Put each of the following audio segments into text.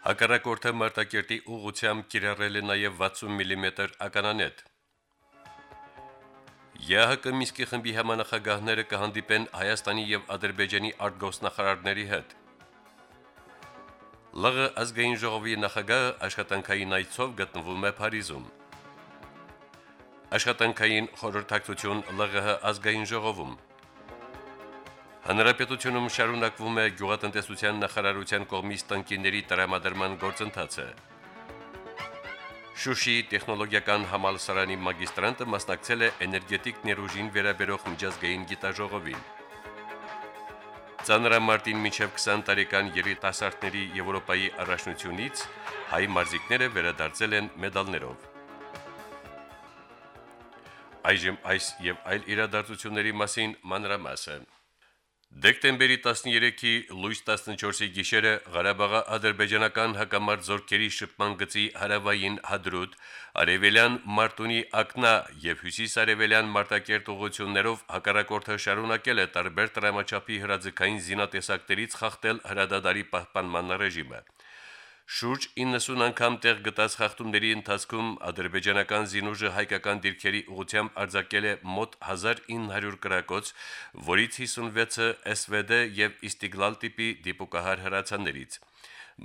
Հակառակորդը Մարտակերտի ուղությամբ կիրառել է նաև 60 մմ ականանետ։ ԵԱՀԿ Միսկի խմբի համանախագահները կհանդիպեն Հայաստանի եւ Ադրբեջանի արտգոսնախարարների հետ։ ԼՂ ազգային ժողովի նախագահը աշխատանքային այցով գտնվում է Փարիզում։ Աշխատանքային խորհրդակցություն ԼՂՀ ազգային ժողովում։ Հանրապետությունում շարունակվում է գյուղատնտեսության նախարարության կողմից տնկիների տրամադրման գործընթացը։ Շուշի տեխնոլոգիական համալսարանի մագիստրանտը մասնակցել է էներգետիկ ներուժին վերաբերող միջազգային գիտաժողովին։ Ծանրամարտին մինչև 20 տարեկան երիտասարդների Եվրոպայի առաջնությունից հայ մարզիկները վերադարձել են մեդալներով։ Այժմ այս եւ այլ իրադարձությունների մասին մանրամասը։ Դեկտեմբերի 13-ի լույս 14-ի գիշերը Ղարաբաղի ադրբեջանական հակամարտ զորքերի շփման գծի հարավային Հադրուտ, Արևելյան Մարտունի Ակնա եւ Հյուսիս-Արևելյան Մարտակերտ ուղություններով հակառակորդը շարունակել է տարբեր տրամաչափի հրաձգային զինատեսակներից խախտել հրադադարի պահպանման ռեժիմը։ Շուրջ 90 անգամ տեղ գտած խախտումների ընթացքում ադրբեջանական զինուժը հայկական դիրքերի ուղությամբ արձակել է մոտ 1900 կրակոց, որից 56-ը SVD եւ Իստիգլալ տիպի դիպուկահար հրացաններից։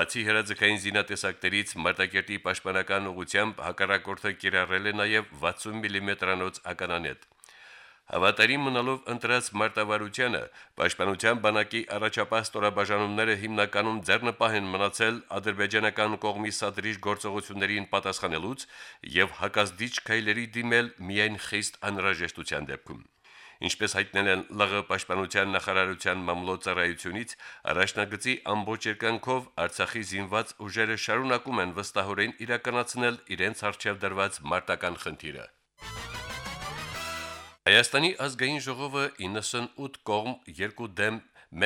Բացի հրաձգային զինատեսակներից Մարտակերտի պաշտպանական ուղությամբ հակառակորդը կիրառել է նաև 60 մմ-անոց ականանետ։ Հավատարիմ մնալով ընտրած մարտավարությանը, Պաշտպանության բանակի առաջապահ ստորաբաժանումները հիմնականում ձեռնպահ են մնացել ադրբեջանական կողմի սադրիչ գործողություններին պատասխանելուց եւ հակազդիչ քայլերի դիմել միայն խիստ անհրաժեշտության դեպքում։ Ինչպես հայտնել են ԼՂ պաշտպանության նախարարության մամլոյցարայությունից, առաջնագծի ամբողջ երկայնքով Արցախի զինված ուժերը շարունակում են վստահորեն իրականացնել իրենց արժեվ դրված մարտական խնդիրը։ Հայաստանի ազգային ժողովը 98 կողմ 2 դեմ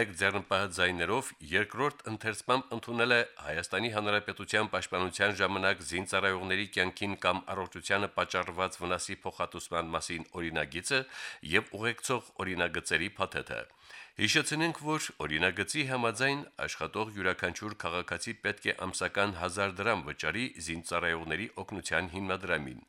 1 ձեռնպահ ձայներով երկրորդ ընթերցմամբ ընդունել է Հայաստանի Հանրապետության պաշտպանության ժամանակ զինծառայողների կյանքին կամ առողջությանը պատճառված վնասի փոխհատուցման մասին օրինագիծը եւ ուղեկցող օրինագծերի փաթեթը։ Հիշեցնենք, որ օրինագծի համաձայն աշխատող յուրաքանչյուր քաղաքացի պետք է ամսական 1000 դրամ վճարի զինծառայողների օգնության հիմնադրամին։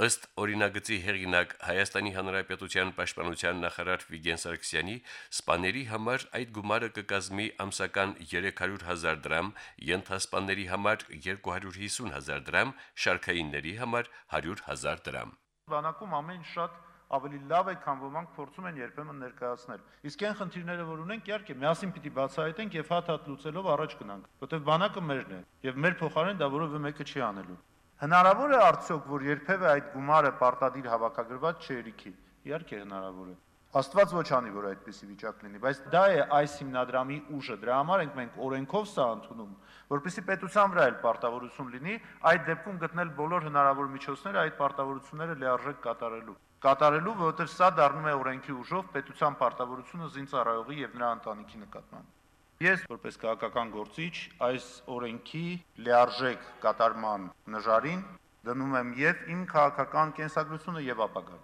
Ըստ օրինագծի հեղինակ Հայաստանի Հանրապետության Պաշտպանության նախարար Վիգեն Սարգսյանի, սպաների համար այդ գումարը կկազմի ամսական 300.000 դրամ, ենթասպաների համար 250.000 դրամ, շարքայինների համար 100.000 դրամ։ Բանակում ամեն շատ ավելի լավ է, քան ոմանք փորձում են երբեմն ներկայացնել։ Իսկ այն խնդիրները, որ ունենք, իհարկե, միասին պիտի բացահայտենք եւ հատ-հատ լուծելով առաջ գնանք, որտեղ բանակը մերն է եւ մեր փոխարեն դա որևէ մեկը չի անելու։ Հնարավոր է արդյոք, որ երբևէ այդ գումարը պարտադիր հավաքագրված չերիքի։ Իհարկե հնարավոր է։ Աստված ոչ անի, որ այդպիսի վիճակ լինի, բայց դա է այս հիմնադրամի ուժը։ Դրա համար ենք մենք օրենքով սա ընդունում, որպեսզի պետության վրա էլ պարտավորություն լինի այդ դեպքում գտնել բոլոր հնարավոր միջոցները այդ պարտավորությունները լիարժեք կատարելու կատարելու, որովհետև սա դառնում է օրենքի ուժով պետության պարտավորությունը զինծառայողի եւ նրա ընտանիքի նկատմամբ։ Ես որպես քաղաքական գործիչ այս օրենքի լիարժեք կատարման նժարին դնում եմ եւ իմ քաղաքական կենսագրությունը եւ ապագան։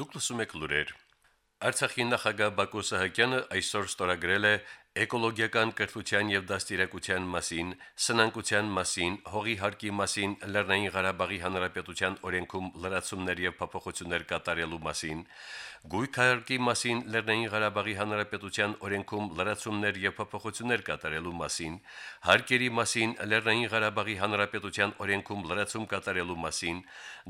Դուք լսում եք լուրեր։ Արցախի նախագահ Բակո Սահակյանը այսօր ստորագրել է էկոլոգիական կրթության եւ դաստիարակության մասին, սնանկության մասին, հողի հարկի մասին, Լեռնային Ղարաբաղի Հանրապետության օրենքում լրացումներ եւ փոփոխություններ կատարելու մասին, Գույքարկի մասին Լեռնային Ղարաբաղի Հանրապետության օրենքում լրացումներ եւ փոփոխություններ կատարելու մասին, հարկերի մասին Լեռնային Ղարաբաղի Հանրապետության օրենքում լրացում կատարելու մասին,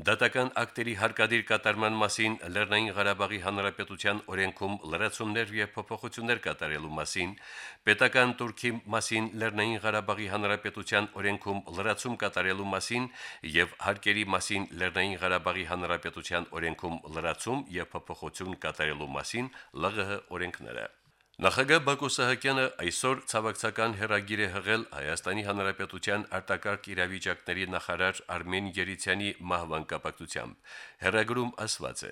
դատական ակտերի հարկադիր կատարման մասին Լեռնային Ղարաբաղի Հանրապետության օրենքում լրացումներ եւ փոփոխություններ կատարելու մասին, Պետական Թուրքի մասին Լեռնային Ղարաբաղի Հանրապետության օրենքում լրացում կատարելու մասին եւ հարկերի մասին Լեռնային Ղարաբաղի Հանրապետության օրենքում լրացում եւ փոփոխություն կատարելու մասին ԼՂՀ օրենքները։ Նախագահ Բակո Սահակյանը այսօր ցավակցական հերագիր է հղել Հայաստանի Հանրապետության արտակարգ իրավիճակների նախարար Արմեն Գերիցյանի մահվան կապակցությամբ։ Հերագրում ասված է.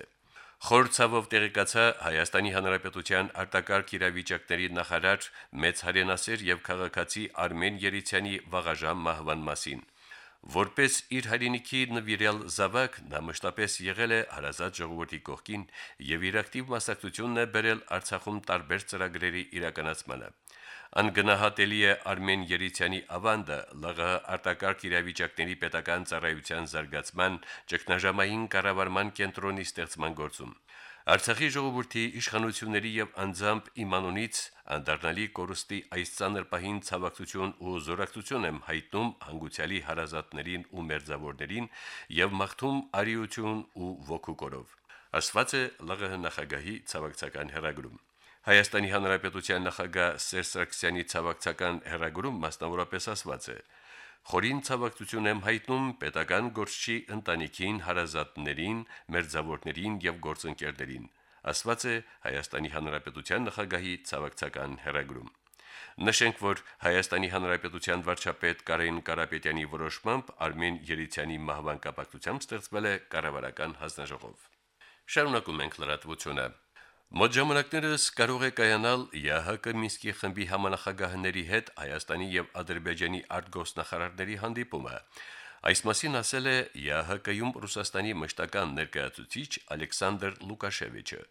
Խոր ցավով տեղեկացա Հայաստանի Հանրապետության արտակարգ իրավիճակների նախարար մեծ հայրենասեր եւ քաղաքացի Արմեն Երիցյանի վաղաժամ մահվան մասին։ Որպես իր հայրենիքի նվիրյալ զավակ նա մշտապես եղել է հարազատ ժողովրդի կողքին եւ իր ակտիվ մասնակցությունն է բերել Արցախում տարբեր ծրագրերի իրականացմանը։ Անգնահատելի է Արմեն Երիցյանի ավանդը ԼՂ արտակարգ իրավիճակների պետական ծառայության զարգացման ճգնաժամային կառավարման կենտրոնի ստեղծման գործում։ Արցախի ժողովրդի իշխանությունների եւ անձամբ իմանունից անդառնալի կորստի այս ցաներ պահին ցավակցություն ու զորակցություն եմ հայտնում հանգուցյալի հարազատներին ու մերձավորներին եւ մաղթում արիություն ու ոգուկորով։ Ասված է ԼՂՀ նախագահի ցավակցական հերագրում։ Հայաստանի Հանրապետության նախագահ Սերժ Սարգսյանի ցավակցական հերագրում մասնավորապես ասված է. Խորին ցավակցություն եմ հայտնում պետական գործչի ընտանիքին, հարազատներին, մերձավորներին եւ գործընկերներին, ասված է Հայաստանի Հանրապետության նախագահի ցավակցական հերագրում։ Նշենք, որ Հայաստանի Հանրապետության վարչապետ Կարեն Կարապետյանի որոշմամբ Արմեն Երիցյանի մահվան կապակցությամբ ստեղծվել է կառավարական հանձնաժողով։ Շարունակում ենք լրատվությունը։ Մոտ ժամանակներս կարող է կայանալ ՀՀԿ Մինսկի խմբի համանախագահների հետ Հայաստանի եւ Ադրբեջանի արտգոսնախարարների հանդիպումը։ Այս մասին ասել է ՀՀԿ-ում Ռուսաստանի մշտական ներկայացուցիչ Ալեքսանդր Լուկաշևիչը։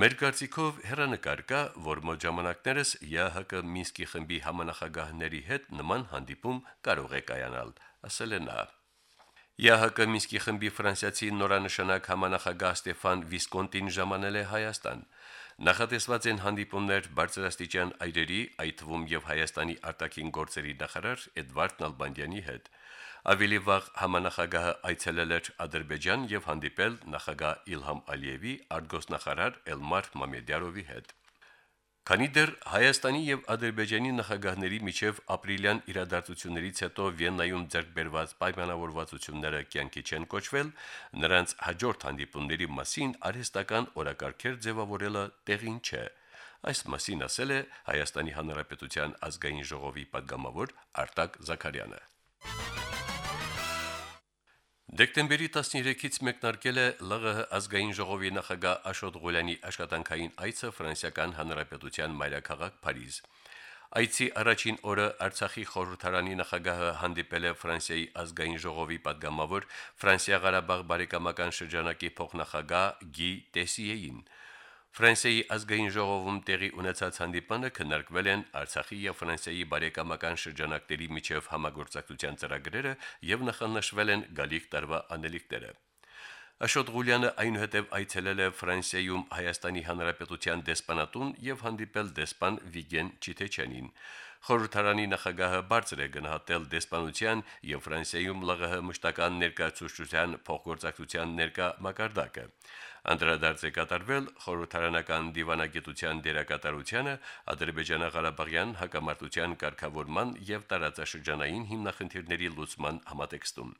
Մեր կարծիքով հերանեկար կա, որ մոտ ժամանակներս ՀՀԿ Մինսկի խմբի համանախագահների հետ նման հանդիպում կարող է կայանալ, ասել է նա. ՀՀԿ Մինսկի խմբի ֆրանսիացի նորանշանակ համանախագահ Ստեֆան Վիսկոնտին ժամանել է Հայաստան։ Նախատեսված են հանդիպումներ բարձրաստիճան այրերի, այդ թվում եւ Հայաստանի արտաքին գործերի նախարար Էդվարդ Նալբանդյանի հետ։ Ավելի վաղ համանախագահը այցելել էր Ադրբեջան եւ հանդիպել նախագահ Իլհամ Ալիևի արտգոսնախարար Էլմար Մամեդյարովի հետ։ Քանի դեռ Հայաստանի եւ Ադրբեջանի նախագահների միջև ապրիլյան իրադարձություններից հետո Վիեննայում ձեռքբերված պայմանավորվածությունները կյանքի չեն կոչվել, նրանց հաջորդ հանդիպումների մասին արհեստական օրակարգեր ձևավորելը տեղին չէ։ Այս մասին ասել է Հայաստանի Հանրապետության ազգային ժողովի падգամավոր Արտակ Զաքարյանը։ Դեկտեմբերի 13-ից մեկնարկել է ԼՂՀ ազգային ժողովի նախագահ Աշոտ Ղուլյանի աշխատանքային այցը ֆրանսիական հանրապետության մայրաքաղաք Փարիզ։ Այցի առաջին օրը Արցախի խորհրդարանի նախագահը հանդիպել է Ֆրանսիայի ազգային ժողովի падգամավոր Ֆրանսիա-Ղարաբաղ բարեկամական շրջանակի փոխնախագահ Գի Տեսիեին։ Ֆրանսիայի ազգային ժողովում տեղի ունեցած հանդիպանը քննարկվել են Արցախի եւ Ֆրանսիայի բարեկամական շրջանակների միջև համագործակցության ծրագրերը եւ նախանշվել են գալիք տարվա անելիքները։ Աշոտ Ղուլյանը այնուհետև այցելել է Ֆրանսիայում Հայաստանի Հանրապետության դեսպանատուն եւ հանդիպել դեսպան Վիգեն Չիթեչյանին։ Խորհրդարանի նախագահը բարձր է գնահատել դեսպանության եւ Ֆրանսիայում ԼՂՀ մշտական ներկայացուցչության փոխգործակցության ներկա մակարդակը։ Անդրադարձ է կատարվել խորհրդարանական դիվանագիտության դերակատարությանը Ադրբեջանա-Ղարաբաղյան հակամարտության կարգավորման եւ տարածաշրջանային հիմնախնդիրների լուծման համատեքստում։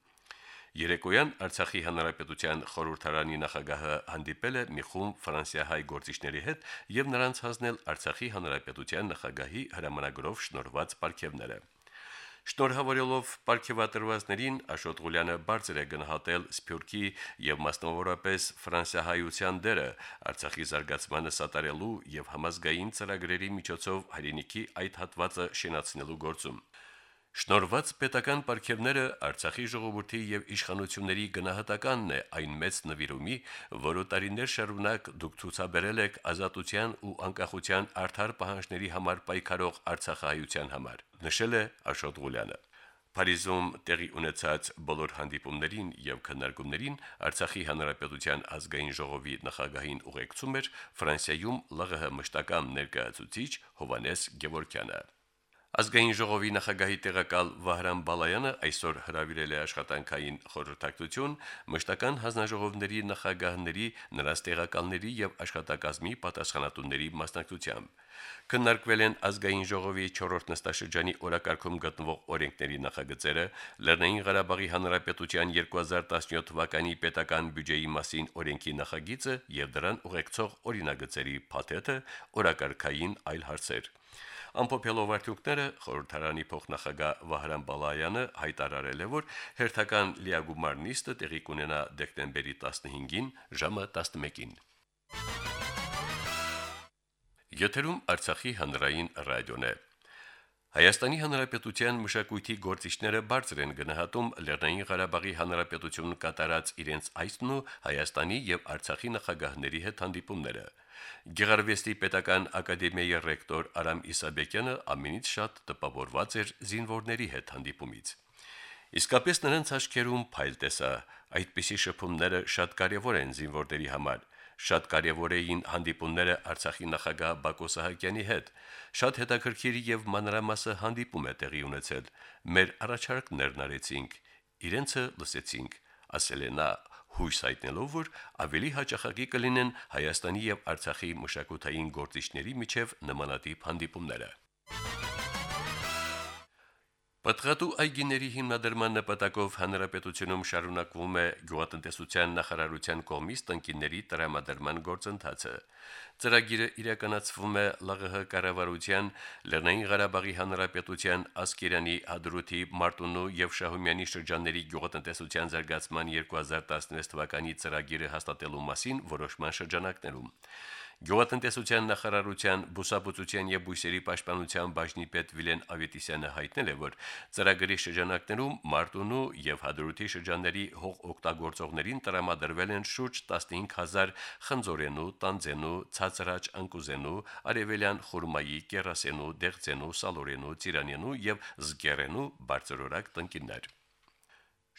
Երեկոյան Արցախի հանրապետության խորհրդարանի նախագահը հանդիպել է մի խումբ ֆրանսիահայ գործիչների հետ եւ նրանց հանձնել Արցախի հանրապետության նախագահի հրամանագրով շնորհված ապարքևները։ Շնորհավորելով ապարքեվատրվածներին Աշոտ Ղուլյանը բարձր է գնահատել Սփյուռքի եւ մասնավորապես Ֆրանսիահայության դերը Արցախի զարգացմանը սատարելու եւ համազգային ծրագրերի միջոցով հայրենիքի այդ հատվածը շենացնելու գործում։ Շնորված պետական պարգևները Արցախի ժողովրդի եւ իշխանությունների գնահատականն է այն մեծ նվիրումի, որը տարիներ շարունակ դուք ցուցաբերել եք ազատության ու անկախության արդար պահանջների համար պայքարող Արցախահայության համար, նշել է Աշոտ Ղուլյանը։ Փարիզում տեղի ունեցած բոլոր հանդիպումներին եւ քննարկումներին Արցախի հանրապետության ազգային ժողովի նախագահին ուղեկցում էր Ֆրանսիայում ԼՂՀ մշտական ներկայացուցիչ Հովանես Գևորքյանը։ Ազգային ժողովի նախագահի տեղակալ Վահրամ Բալայանը այսօր հրավիրել է աշխատանքային խորհրդակցություն մշտական հանձնաժողովների նախագահների, նրանց տեղակալների եւ աշխատակազմի պատասխանատուների մասնակցությամբ։ Քննարկվել են ազգային ժողովի 4-րդ նստաշրջանի օրակարգում գտնվող օրենքների նախագծերը, Լեռնային Ղարաբաղի Հանրապետության 2017 թվականի պետական բյուջեի մասին օրենքի նախագիծը եւ դրան ուղեկցող օրինագծերի փաթեթը, օրակարգային այլ հարցեր։ Ամփոփելով արդյունքները խորհրդարանի փոխնախագահ Վահրամ Բալայանը հայտարարել է, որ հերթական լիագումար նիստը տեղի կունենա դեկտեմբերի 15-ին ժամը 11-ին։ Եթերում Արցախի հանրային ռադիոն է։ Հայաստանի Հանրապետության մշակույթի գործիչները բարձր են գնահատում Լեռնային Ղարաբաղի Հանրապետությունն կատարած իրենց այսն ու Հայաստանի եւ Արցախի նախագահների հետ հանդիպումները։ Գեղարվեստի պետական ակադեմիայի ռեկտոր Արամ Իսաբեկյանը ամենից շատ տպավորված էր զինվորների հետ հանդիպումից։ Իսկապես նրանց աչքերում փայլ տեսա, այդպիսի շփումները շատ կարևոր են զինվորների համար։ Շատ կարևոր էին հանդիպումները Արցախի նախագահ Բակո Սահակյանի հետ։ Շատ հետաքրքիր եւ մանրամասը հանդիպում է տեղի ունեցել։ Մեր առաջարկներն արեցինք, իրենցը լսեցինք, ասել է նա հույս հայտնելով, որ ավելի հաճախակի կլինեն Հայաստանի եւ Արցախի մշակութային գործիչների միջև նմանատիպ հանդիպումները։ Պատղատու այգիների հիմնադրման նպատակով հանրապետությունում շարունակվում է գյուղատնտեսության նախարարության կողմից տնկիների տրամադրման գործընթացը։ Ծրագիրը իրականացվում է ԼՂՀ կառավարության Լեռնային Ղարաբաղի հանրապետության Ասկերանի, Հադրութի, Մարտունու եւ Շահումյանի շրջանների գյուղատնտեսության զարգացման 2016 թվականի ծրագիրը հաստատելու մասին որոշման շրջանակներում։ Գյուղատնտեսության նախարարության բուսաբուծության եւ բույսերի պաշտպանության բաժնի պետ Վիլեն Ավետիսյանը հայտնել է, որ ծրագրի շրջանակներում Մարտունու եւ Հադրութի շրջանների հող օգտագործողներին տրամադրվել են շուրջ 15000 խնձորենու, տանձենու, ցածրաճ անկուզենու, արևելյան խուրմայի, կերասենու, դեղձենու, սալորենու, ծիրանենու եւ զգերենու բարձրորակ տնկիներ։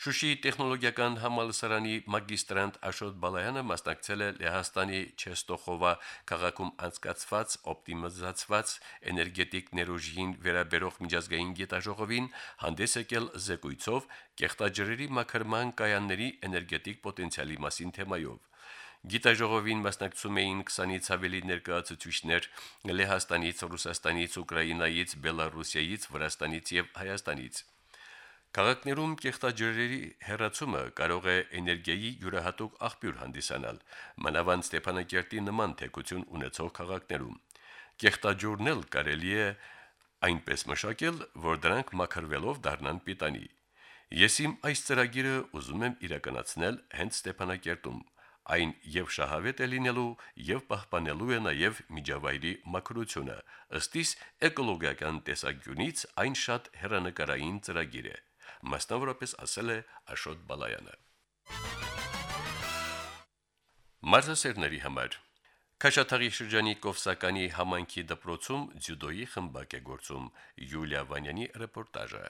Շուշիի տեխնոլոգիական համալսարանի մագիստրանտ Աշոտ Բալայանը մասնակցել է Լեհաստանի Չեստոխովա քաղաքում անցկացված օպտիմիզացված էներգետիկ ներուժին վերաբերող միջազգային գիտաժողովին հանդես եկել զեկույցով կեղտաջրերի մաքրման կայանների էներգետիկ պոտենցիալի մասին թեմայով։ Գիտաժողովին մասնակցում էին 20-ից ավելի ներկայացուցիչներ Լեհաստանից, Ռուսաստանից, Ուկրաինայից, Բելարուսիայից, Վրաստանից եւ Հայաստանից։ Քաղաքներում կեղտաջրերի հերացումը կարող է էներգիայի յուրահատուկ աղբյուր հանդիսանալ, մանավանդ Ստեփանակերտի նման թեկություն ունեցող քաղաքներում։ Կեղտաջուրն էլ կարելի է այնպես մշակել, որ դրանք մաքրվելով դառնան պիտանի։ Ես իմ այս ծրագիրը ուզում եմ իրականացնել հենց Ստեփանակերտում։ Այն եւ շահավետ է լինելու եւ պահպանելու է նաեւ միջավայրի մաքրությունը։ Ըստիս էկոլոգիական տեսանկյունից այն շատ հերանեկարային ծրագիր է մասնավորապես ասել է Աշոտ Բալայանը։ Մարզասերների համար. Քաշաթաղի շրջանի Կովսականի համանքի դպրոցում ձյուդոյի խմբակ է գործում Յուլիա Վանյանի ռեպորտաժը։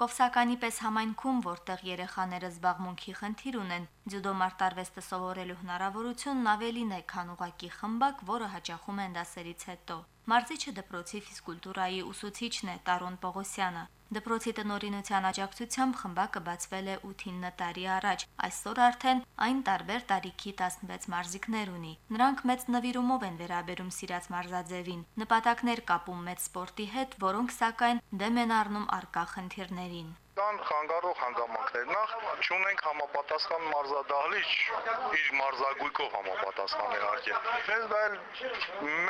Կովսականի պես համայնքում, որտեղ երեխաները զբաղմունքի խնդիր ունեն, ձյուդո մարտարվեստը սովորելու հնարավորությունն ավելին է, քան ուղակի խմբակ, որը հաճախում են դասերից հետո։ Մարզիչը դպրոցի ֆիզկուլտուրայի ուսուցիչն է Տարոն Պողոսյանը։ Դպրոցի տնօրինության աջակցությամբ խմբակը բացվել է 8-9 տարի առաջ։ Այսօր արդեն այն տարբեր տարիքի 16 մարզիկներ ունի։ Նրանք մեծ նվիրումով են վերաբերում սիրած մարզաձևին։ Նպատակներ կապում մեծ սպորտի հետ, որոնք սակայն դեմ են առնում արկա խնդիրներին կան խանգարող հանգամանքներ։ Նախ ճունենք համապատասխան մարզադահլիճ իր մարզագույքով համապատասխան իհարկե։ Մեզ դա էլ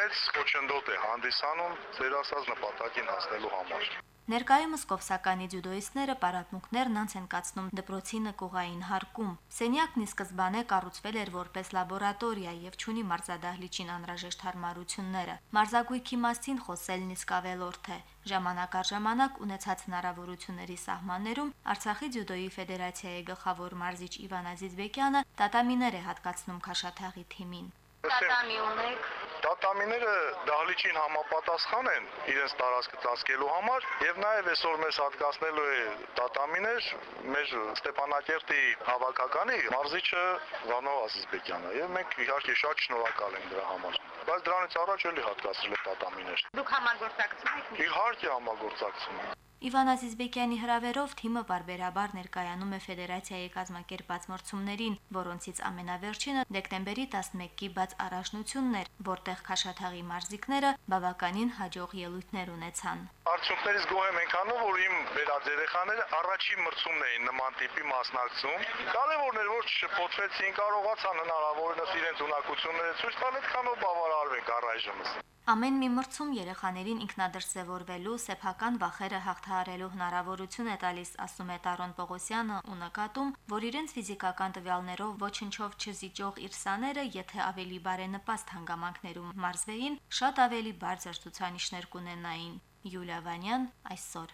մեծ խոչընդոտ է հանդիսանում ձեր ասած նպատակին հասնելու համար։ Ներկայումս կովսականի ձյուդոիստները պարապմունքներն անց են կացնում դպրոցի նկուղային հարկում։ Սենյակն ի սկզբանե կառուցվել էր որպես լաբորատորիա եւ ճունի մարզադահլիճին անհրաժեշտ հարմարությունները։ Մարզագույքի մասին խոսելն իսկ ավելորդ է։ Ժամանակ առ ժամանակ ունեցած հնարավորությունների սահմաններում Արցախի ձյուդոյի ֆեդերացիայի գլխավոր մարզիչ Իվան Ազիզբեկյանը տատամիներ է հատկացնում Քաշաթաղի թիմին։ Տատամի ունեք։ Տատամիները դահլիճին համապատասխան են իրենց տարածքը ծածկելու համար եւ նաեւ այսօր մեզ հատկացնելու է տատամիներ մեր Ստեփանակերտի հավաքականի մարզիչը Վանո Ասիզբեկյանը եւ մենք իհարկե շատ շնորհակալ ենք դրա համար։ բայց դրանից առաջ էլի հատկացրել է պատամիներ։ Դուք համագործակցում եք Իհարկե համագործակցում Իվան Ազիզբեկյանի հրավերով թիմը բարբերաբար ներկայանում է ֆեդերացիայի կազմակերպած մրցումներին, որոնցից ամենավերջինը դեկտեմբերի 11-ի բաց առաջնությունն էր, որտեղ Խաշաթաղի մարզիկները բավականին հաջող ելույթներ ունեցան։ Արդյունքներից գոհ եմ այնքանով, որ իմ վերած երեխաները առաջին մրցումն էին նման տիպի մասնակցում։ Կարևորն էր, որ չշփոթվեցին, կարողացան հնարավորինս իրենց ունակությունները ցույց տալ, այդքանով բավարարվենք առայժմս։ Ամեն մի մրցում երեխաներին ինքնադրսևորվելու, սեփական վախերը հաղթահարելու հնարավորություն է տալիս, ասում է Տարոն Պողոսյանը ու նկատում, որ իրենց ֆիզիկական տվյալներով ոչնչով չզիջող իր սաները, եթե ավելի բարենպաստ հանգամանքներում մարզվեին, շատ ավելի բարձր ցուցանիշներ կունենային։ Յուլիա Վանյան այսօր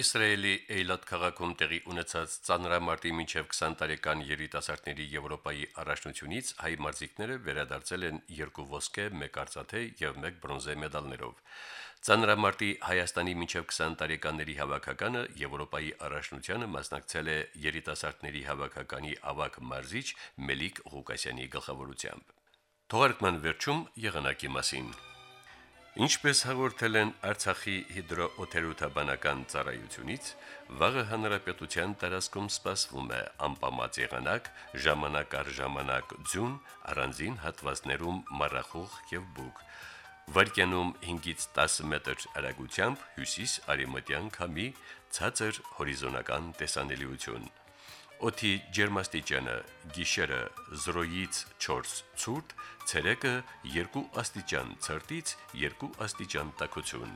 Իսրայելի Էյլատ քաղաքում տեղի ունեցած ծանրամարտի մինչև 20 տարեկան երիտասարդների Եվրոպայի առաջնությունից հայ մարզիկները վերադարձել են երկու ոսկե, մեկ արծաթե եւ մեկ բրոնզե մեդալներով։ Ծանրամարտի Հայաստանի մինչև 20 տարեկանների հավաքականը Եվրոպայի առաջնությանը մասնակցել է երիտասարդների հավաքականի ավակ մարզիչ Մելիք Ղուկասյանի գլխավորությամբ։ Թողարկման վերջում եղանակի մասին։ Ինչպես հաղորդել են Արցախի հիդրոօթերոթաբանական ծառայությունից, վաղը հանրապետության տարածքում սպասվում է անպամած եղանակ, ժամանակ առ ժամանակ ձյուն, առանձին հատվածներում մռախուղ եւ բուք։ Վարկյանում 5-ից 10 մետր արագությամբ հյուսիս-արևմտյան քամի ցածր հորիզոնական տեսանելիություն։ Օդի ջերմաստիճանը՝ գիշերը 0-ից 4 ցուրտ, ցերեկը 2 աստիճան ցրտից 2 աստիճան տաքություն։